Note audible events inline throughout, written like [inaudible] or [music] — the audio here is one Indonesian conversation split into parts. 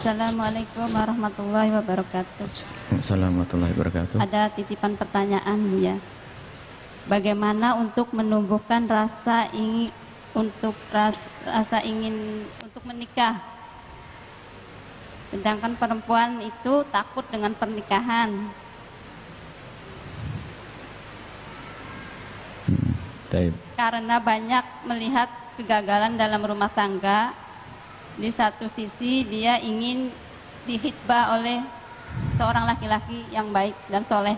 Assalamualaikum warahmatullahi wabarakatuh. Assalamualaikum warahmatullahi wabarakatuh. Ada titipan pertanyaan ya. Bagaimana untuk menumbuhkan rasa ingin untuk ras, rasa ingin untuk menikah? Sedangkan perempuan itu takut dengan pernikahan. Taib. karena banyak melihat kegagalan dalam rumah tangga. Di satu sisi dia ingin dihitbah oleh seorang laki-laki yang baik dan soleh.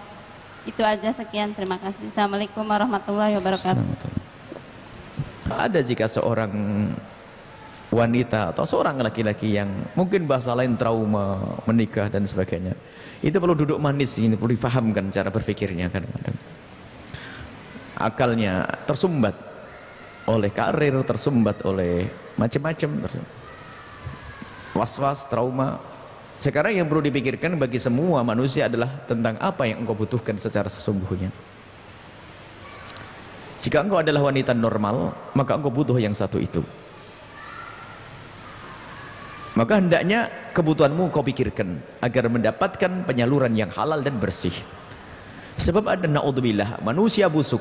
Itu aja sekian. Terima kasih. Assalamualaikum warahmatullahi wabarakatuh. Ada jika seorang wanita atau seorang laki-laki yang mungkin bahasa lain trauma, menikah dan sebagainya. Itu perlu duduk manis ini, perlu difahamkan cara berpikirnya kadang-kadang. Akalnya tersumbat oleh karir, tersumbat oleh macam-macam. Was-was, trauma. Sekarang yang perlu dipikirkan bagi semua manusia adalah tentang apa yang engkau butuhkan secara sesungguhnya. Jika engkau adalah wanita normal, maka engkau butuh yang satu itu. Maka hendaknya kebutuhanmu kau pikirkan agar mendapatkan penyaluran yang halal dan bersih. Sebab ada naudzubillah, manusia busuk.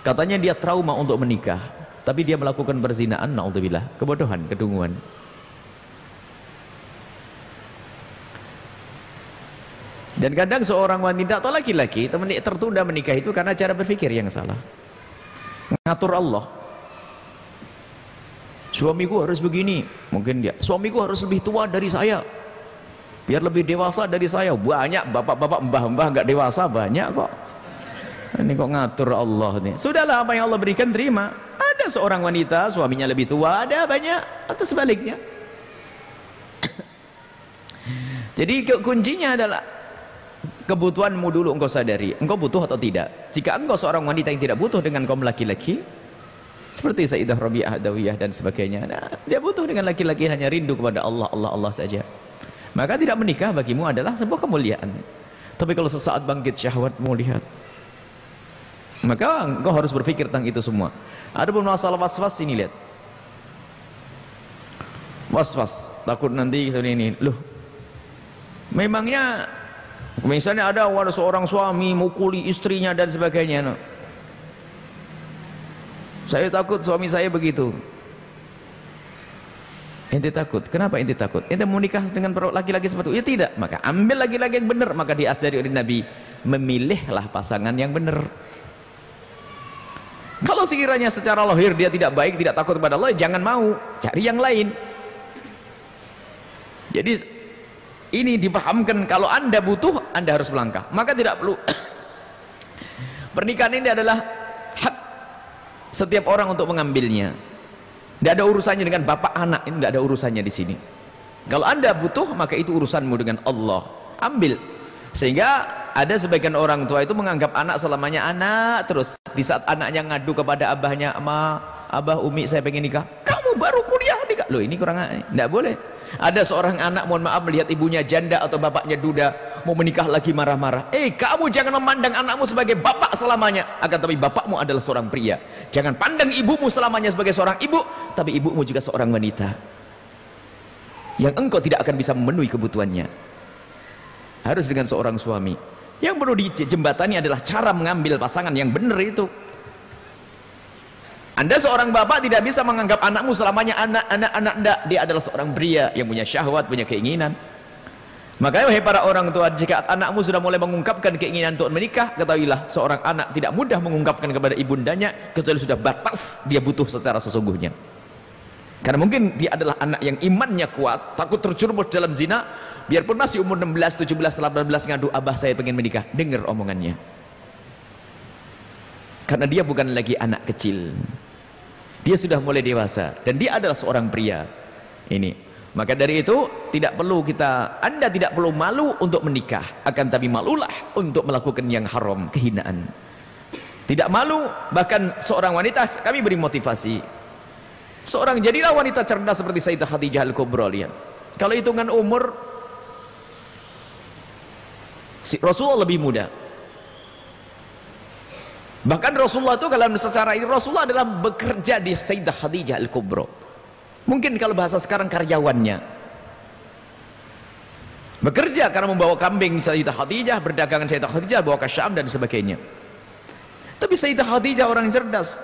Katanya dia trauma untuk menikah, tapi dia melakukan perzinaan naudzubillah, kebodohan, kedunguan. Dan kadang seorang wanita atau laki-laki tertunda menikah itu karena cara berpikir yang salah. Ngatur Allah. Suamiku harus begini, mungkin dia. Suamiku harus lebih tua dari saya. Biar lebih dewasa dari saya. Banyak bapak-bapak mbah-mbah enggak dewasa banyak kok. Ini kok ngatur Allah nih. Sudahlah apa yang Allah berikan terima. Ada seorang wanita suaminya lebih tua, ada banyak atau sebaliknya. [coughs] Jadi kuncinya adalah kebutuhanmu dulu engkau sadari engkau butuh atau tidak? Jika engkau seorang wanita yang tidak butuh dengan kaum laki-laki seperti Sayyidah Rabi'ah Adawiyah dan sebagainya nah, dia butuh dengan laki-laki hanya rindu kepada Allah Allah Allah saja. Maka tidak menikah bagimu adalah sebuah kemuliaan. Tapi kalau sesaat bangkit syahwatmu lihat. Maka engkau harus berpikir tentang itu semua. Ada pun masalah was-was ini lihat. Was-was takut nanti ini loh memangnya Misalnya ada seorang suami mukuli istrinya dan sebagainya. Saya takut suami saya begitu. Ente takut. Kenapa ente takut? Ente mau nikah dengan laki-laki seperti itu? Ya tidak. Maka ambil laki-laki yang benar. Maka diasdari oleh Nabi. Memilihlah pasangan yang benar. Kalau sekiranya secara lahir dia tidak baik, tidak takut kepada Allah, jangan mau. Cari yang lain. Jadi ini dipahamkan kalau anda butuh anda harus melangkah. Maka tidak perlu. Pernikahan ini adalah hak setiap orang untuk mengambilnya. Tidak ada urusannya dengan bapak anak ini tidak ada urusannya di sini. Kalau anda butuh maka itu urusanmu dengan Allah. Ambil. Sehingga ada sebagian orang tua itu menganggap anak selamanya anak terus di saat anaknya ngadu kepada abahnya ma abah umi saya pengen nikah. Kamu baru kuliah nikah. Loh ini kurang tidak boleh ada seorang anak mohon maaf melihat ibunya janda atau bapaknya duda mau menikah lagi marah-marah. Eh kamu jangan memandang anakmu sebagai bapak selamanya. Akan tapi bapakmu adalah seorang pria. Jangan pandang ibumu selamanya sebagai seorang ibu. Tapi ibumu juga seorang wanita. Yang engkau tidak akan bisa memenuhi kebutuhannya. Harus dengan seorang suami. Yang perlu dijembatani adalah cara mengambil pasangan yang benar itu. Anda seorang bapak tidak bisa menganggap anakmu selamanya anak-anak anak ndak. Dia adalah seorang pria yang punya syahwat, punya keinginan. Makanya wahai para orang tua, jika anakmu sudah mulai mengungkapkan keinginan untuk menikah, ketahuilah seorang anak tidak mudah mengungkapkan kepada ibundanya kecuali sudah batas dia butuh secara sesungguhnya. Karena mungkin dia adalah anak yang imannya kuat, takut terjerumus dalam zina, biarpun masih umur 16, 17, 18 ngadu abah saya pengen menikah, dengar omongannya. Karena dia bukan lagi anak kecil dia sudah mulai dewasa dan dia adalah seorang pria. Ini. Maka dari itu tidak perlu kita anda tidak perlu malu untuk menikah akan tapi malulah untuk melakukan yang haram kehinaan. Tidak malu bahkan seorang wanita kami beri motivasi. Seorang jadilah wanita cerdas seperti Sayyidah Khadijah Al-Kubra lihat. Kalau hitungan umur Rasulullah lebih muda Bahkan Rasulullah itu kalau secara ini Rasulullah adalah bekerja di Sayyidah Khadijah Al-Kubra. Mungkin kalau bahasa sekarang karyawannya. bekerja karena membawa kambing Sayyidah Khadijah berdagangan Sayyidah Khadijah bawa ke Syam dan sebagainya. Tapi Sayyidah Khadijah orang cerdas.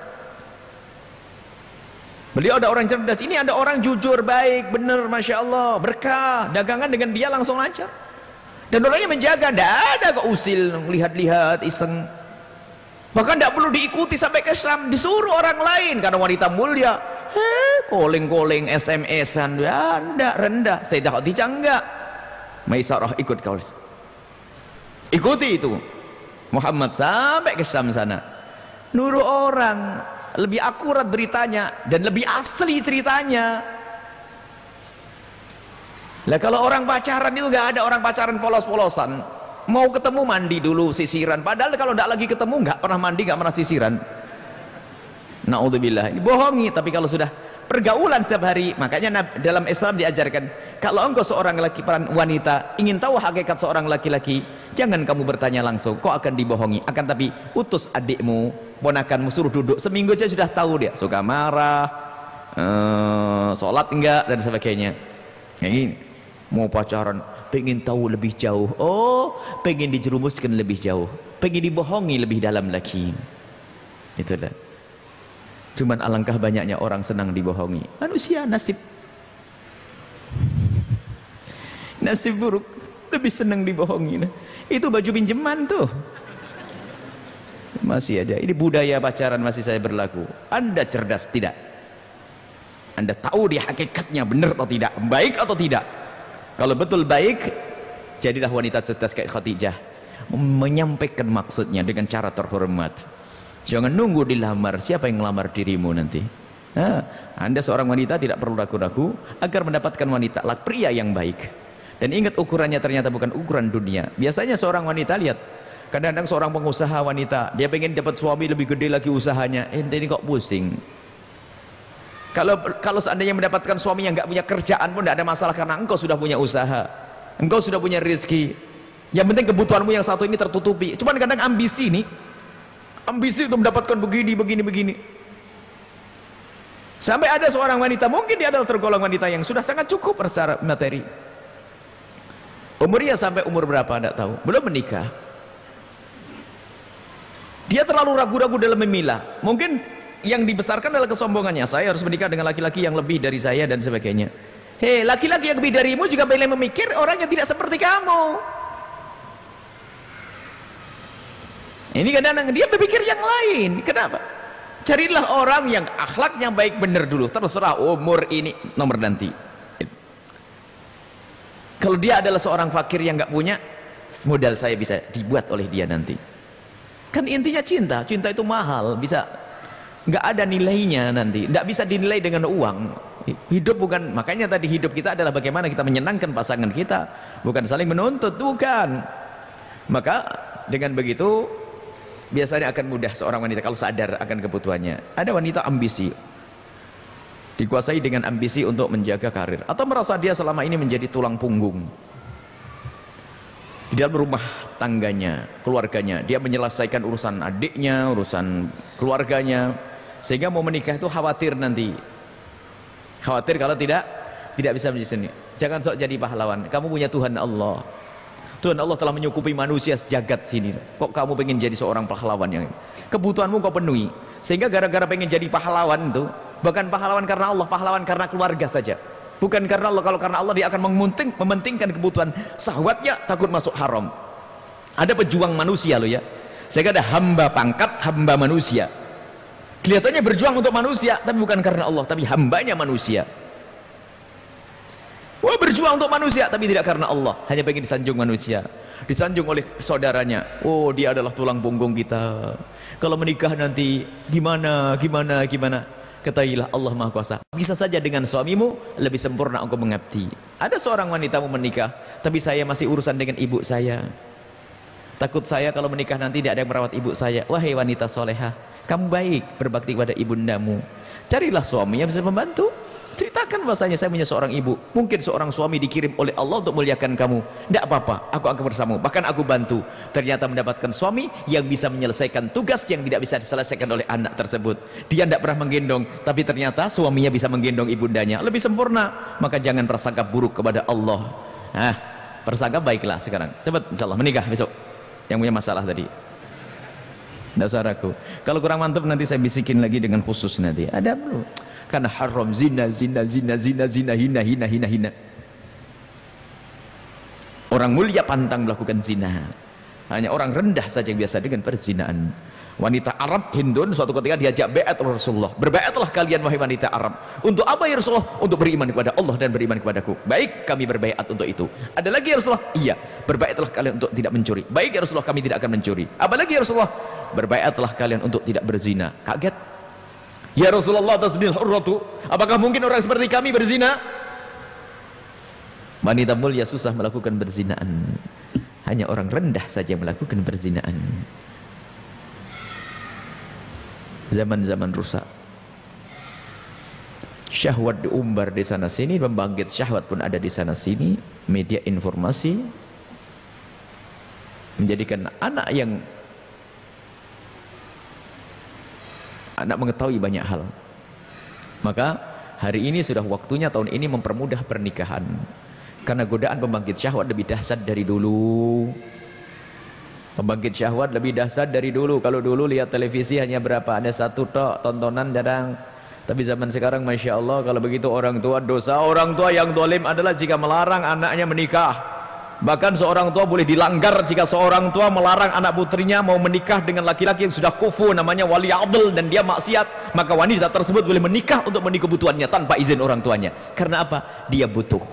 Beliau ada orang cerdas. Ini ada orang jujur baik benar Masya Allah. Berkah. Dagangan dengan dia langsung lancar. Dan orangnya menjaga. Tidak ada kok usil lihat-lihat iseng bahkan tidak perlu diikuti sampai ke Syam disuruh orang lain. Karena wanita mulia. Heh calling-calling SMS-an ya tidak rendah. Sayyidah Khadijah enggak. Maisarah ikut kau. Ikuti itu. Muhammad sampai ke Syam sana. Nuru orang. Lebih akurat beritanya. Dan lebih asli ceritanya. Lah kalau orang pacaran itu gak ada orang pacaran polos-polosan mau ketemu mandi dulu sisiran. Padahal kalau tidak lagi ketemu nggak pernah mandi nggak pernah sisiran. Naudzubillah. Ini bohongi tapi kalau sudah pergaulan setiap hari makanya dalam Islam diajarkan kalau engkau seorang laki peran wanita ingin tahu hakikat seorang laki-laki jangan kamu bertanya langsung kau akan dibohongi? Akan tapi utus adikmu ponakanmu suruh duduk seminggu saja sudah tahu dia. Suka marah uh, sholat enggak dan sebagainya. Ini mau pacaran pengen tahu lebih jauh oh pengen dijerumuskan lebih jauh pengen dibohongi lebih dalam lagi itulah Cuman alangkah banyaknya orang senang dibohongi. Manusia nasib. [laughs] Nasib buruk. Lebih senang dibohongi. Itu baju pinjaman tuh. Masih ada. Ini budaya pacaran masih saya berlaku. Anda cerdas tidak? Anda tahu di hakikatnya benar atau tidak? Baik atau tidak? Kalau betul baik, jadilah wanita cerdas kayak Khadijah. Menyampaikan maksudnya dengan cara terhormat. Jangan nunggu dilamar. Siapa yang melamar dirimu nanti? Nah, anda seorang wanita tidak perlu ragu-ragu agar mendapatkan wanita lak pria yang baik. Dan ingat ukurannya ternyata bukan ukuran dunia. Biasanya seorang wanita lihat kadang-kadang seorang pengusaha wanita dia pengen dapat suami lebih gede lagi usahanya. Eh, ini kok pusing. Kalau kalau seandainya mendapatkan suami yang nggak punya kerjaan pun tidak ada masalah karena engkau sudah punya usaha, engkau sudah punya rezeki. Yang penting kebutuhanmu yang satu ini tertutupi. Cuman kadang ambisi ini ambisi untuk mendapatkan begini, begini, begini. Sampai ada seorang wanita, mungkin dia adalah tergolong wanita yang sudah sangat cukup secara materi. Umurnya sampai umur berapa, tidak tahu. Belum menikah. Dia terlalu ragu-ragu dalam memilah. Mungkin yang dibesarkan adalah kesombongannya. Saya harus menikah dengan laki-laki yang lebih dari saya dan sebagainya. Hei, laki-laki yang lebih darimu juga boleh memikir orang yang tidak seperti kamu. Ini kadang-kadang dia berpikir yang lain. Kenapa? Carilah orang yang akhlaknya baik benar dulu. Terserah umur ini nomor nanti. Kalau dia adalah seorang fakir yang nggak punya, modal saya bisa dibuat oleh dia nanti. Kan intinya cinta. Cinta itu mahal, bisa nggak ada nilainya nanti. Nggak bisa dinilai dengan uang. Hidup bukan makanya tadi hidup kita adalah bagaimana kita menyenangkan pasangan kita, bukan saling menuntut, bukan. Maka dengan begitu biasanya akan mudah seorang wanita kalau sadar akan kebutuhannya. Ada wanita ambisi. Dikuasai dengan ambisi untuk menjaga karir. Atau merasa dia selama ini menjadi tulang punggung. Di dalam rumah tangganya keluarganya. Dia menyelesaikan urusan adiknya urusan keluarganya sehingga mau menikah itu khawatir nanti khawatir kalau tidak tidak bisa menjadi seni jangan sok jadi pahlawan kamu punya Tuhan Allah Tuhan Allah telah menyukupi manusia sejagat sini. Kok kamu pengen jadi seorang pahlawan yang kebutuhanmu kau penuhi. Sehingga gara-gara pengen jadi pahlawan itu, bukan pahlawan karena Allah, pahlawan karena keluarga saja. Bukan karena Allah, kalau karena Allah dia akan mementing, mementingkan kebutuhan sahwatnya takut masuk haram. Ada pejuang manusia loh ya. Sehingga ada hamba pangkat, hamba manusia. Kelihatannya berjuang untuk manusia, tapi bukan karena Allah, tapi hambanya manusia. Wah berjuang untuk manusia tapi tidak karena Allah. Hanya pengen disanjung manusia. Disanjung oleh saudaranya. Oh dia adalah tulang punggung kita. Kalau menikah nanti gimana gimana gimana? Ketahuilah Allah Maha Kuasa. Bisa saja dengan suamimu lebih sempurna engkau mengabdi. Ada seorang wanita mau menikah tapi saya masih urusan dengan ibu saya takut saya kalau menikah nanti tidak ada yang merawat ibu saya. Wahai wanita soleha kamu baik berbakti kepada ibundamu. Carilah suami yang bisa membantu. Ceritakan bahasanya saya punya seorang ibu. Mungkin seorang suami dikirim oleh Allah untuk muliakan kamu. Tidak apa-apa aku akan bersamamu. Bahkan aku bantu. Ternyata mendapatkan suami yang bisa menyelesaikan tugas yang tidak bisa diselesaikan oleh anak tersebut. Dia tidak pernah menggendong tapi ternyata suaminya bisa menggendong ibundanya. Lebih sempurna. Maka jangan prasangka buruk kepada Allah. Nah persangka baiklah sekarang. Cepat insyaallah. Menikah besok yang punya masalah tadi. Ragu. Kalau kurang mantap nanti saya bisikin lagi dengan khusus nanti. Ada belum karena haram zina zina zina zina zina hina hina hina hina. Orang mulia pantang melakukan zina. Hanya orang rendah saja yang biasa dengan perzinaan wanita Arab Hindun suatu ketika diajak beat oleh Rasulullah. Berbeatlah kalian wahai wanita Arab. Untuk apa ya Rasulullah? Untuk beriman kepada Allah dan beriman kepadaku. Baik kami berbeat untuk itu. Ada lagi ya Rasulullah? Iya. Berbeatlah kalian untuk tidak mencuri. Baik ya Rasulullah kami tidak akan mencuri. Apa lagi ya Rasulullah? Berbeatlah kalian untuk tidak berzina. Kaget? Ya Rasulullah tasdil hurratu. Apakah mungkin orang seperti kami berzina? Wanita mulia susah melakukan berzinaan. Hanya orang rendah saja melakukan berzinaan zaman-zaman rusak. Syahwat diumbar di sana sini pembangkit syahwat pun ada di sana sini. Media informasi menjadikan anak yang anak mengetahui banyak hal. Maka hari ini sudah waktunya tahun ini mempermudah pernikahan. Karena godaan pembangkit syahwat lebih dahsyat dari dulu Pembangkit syahwat lebih dahsyat dari dulu. Kalau dulu lihat televisi hanya berapa? Ada satu tok tontonan jarang. Tapi zaman sekarang Masya Allah kalau begitu orang tua dosa. Orang tua yang dolim adalah jika melarang anaknya menikah. Bahkan seorang tua boleh dilanggar jika seorang tua melarang anak putrinya mau menikah dengan laki-laki yang sudah kufu namanya wali adl dan dia maksiat. Maka wanita tersebut boleh menikah untuk menikah kebutuhannya tanpa izin orang tuanya. Karena apa? Dia butuh.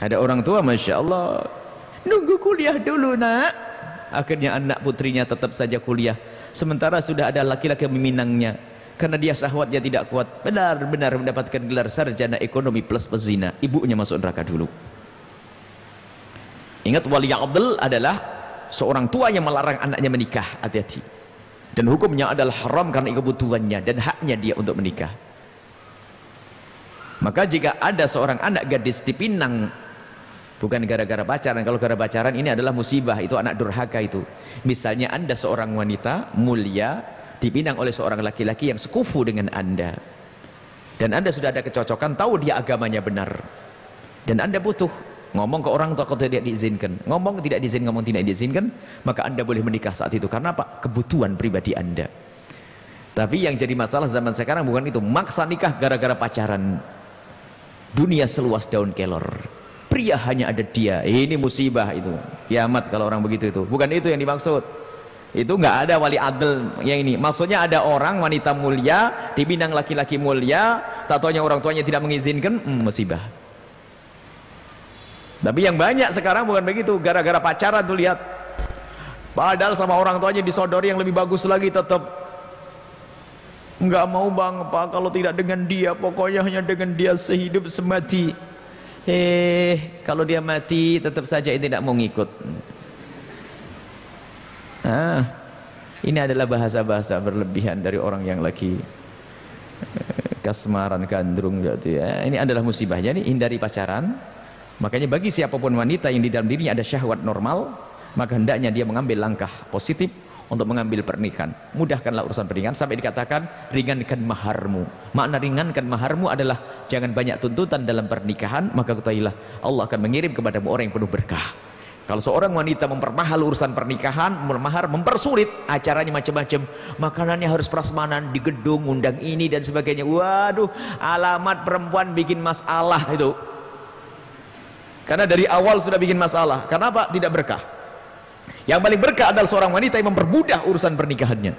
Ada orang tua Masya Allah nunggu kuliah dulu nak. Akhirnya anak putrinya tetap saja kuliah. Sementara sudah ada laki-laki meminangnya. Karena dia syahwatnya tidak kuat. Benar-benar mendapatkan gelar sarjana ekonomi plus pezina. Ibunya masuk neraka dulu. Ingat wali abdul adalah seorang tua yang melarang anaknya menikah. Hati-hati. Dan hukumnya adalah haram karena kebutuhannya dan haknya dia untuk menikah. Maka jika ada seorang anak gadis dipinang bukan gara-gara pacaran. Kalau gara pacaran ini adalah musibah. Itu anak durhaka itu. Misalnya anda seorang wanita mulia dipinang oleh seorang laki-laki yang sekufu dengan anda. Dan anda sudah ada kecocokan tahu dia agamanya benar. Dan anda butuh ngomong ke orang tua kalau tidak diizinkan. Ngomong tidak diizinkan ngomong tidak diizinkan maka anda boleh menikah saat itu. Karena apa? Kebutuhan pribadi anda. Tapi yang jadi masalah zaman sekarang bukan itu. Maksa nikah gara-gara pacaran. Dunia seluas daun kelor pria hanya ada dia. Ini musibah itu. Kiamat kalau orang begitu itu. Bukan itu yang dimaksud. Itu enggak ada wali adil yang ini. Maksudnya ada orang wanita mulia dibinang laki-laki mulia tak taunya orang tuanya tidak mengizinkan hmm, musibah. Tapi yang banyak sekarang bukan begitu. Gara-gara pacaran tuh lihat. Padahal sama orang tuanya disodori yang lebih bagus lagi tetap. Enggak mau bang pak kalau tidak dengan dia. Pokoknya hanya dengan dia sehidup semati eh kalau dia mati tetap saja ini tidak mau ngikut. Ah ini adalah bahasa-bahasa berlebihan dari orang yang lagi eh, kasmaran gandrung gitu ya. Ini adalah musibahnya ini hindari pacaran. Makanya bagi siapa pun wanita yang di dalam dirinya ada syahwat normal maka hendaknya dia mengambil langkah positif untuk mengambil pernikahan. Mudahkanlah urusan pernikahan. Sampai dikatakan ringankan maharmu. Makna ringankan maharmu adalah jangan banyak tuntutan dalam pernikahan maka ketahuilah Allah akan mengirim kepadamu orang yang penuh berkah. Kalau seorang wanita mempermahal urusan pernikahan memahar mempersulit acaranya macam-macam makanannya harus prasmanan di gedung undang ini dan sebagainya. Waduh alamat perempuan bikin masalah itu. Karena dari awal sudah bikin masalah. Kenapa? tidak berkah yang paling berkah adalah seorang wanita yang mempermudah urusan pernikahannya.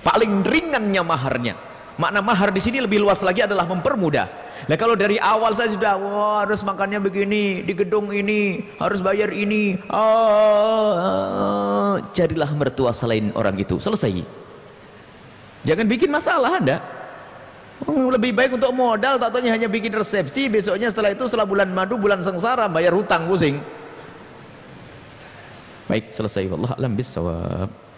Paling ringannya maharnya. Makna mahar di sini lebih luas lagi adalah mempermudah. Nah kalau dari awal saya sudah wah harus makannya begini di gedung ini harus bayar ini. Oh, carilah mertua selain orang itu. Selesai. Jangan bikin masalah Anda. Hmm, lebih baik untuk modal tak hanya bikin resepsi besoknya setelah itu setelah bulan madu bulan sengsara bayar hutang pusing. Baik, selesai. Wallah alam bisawab.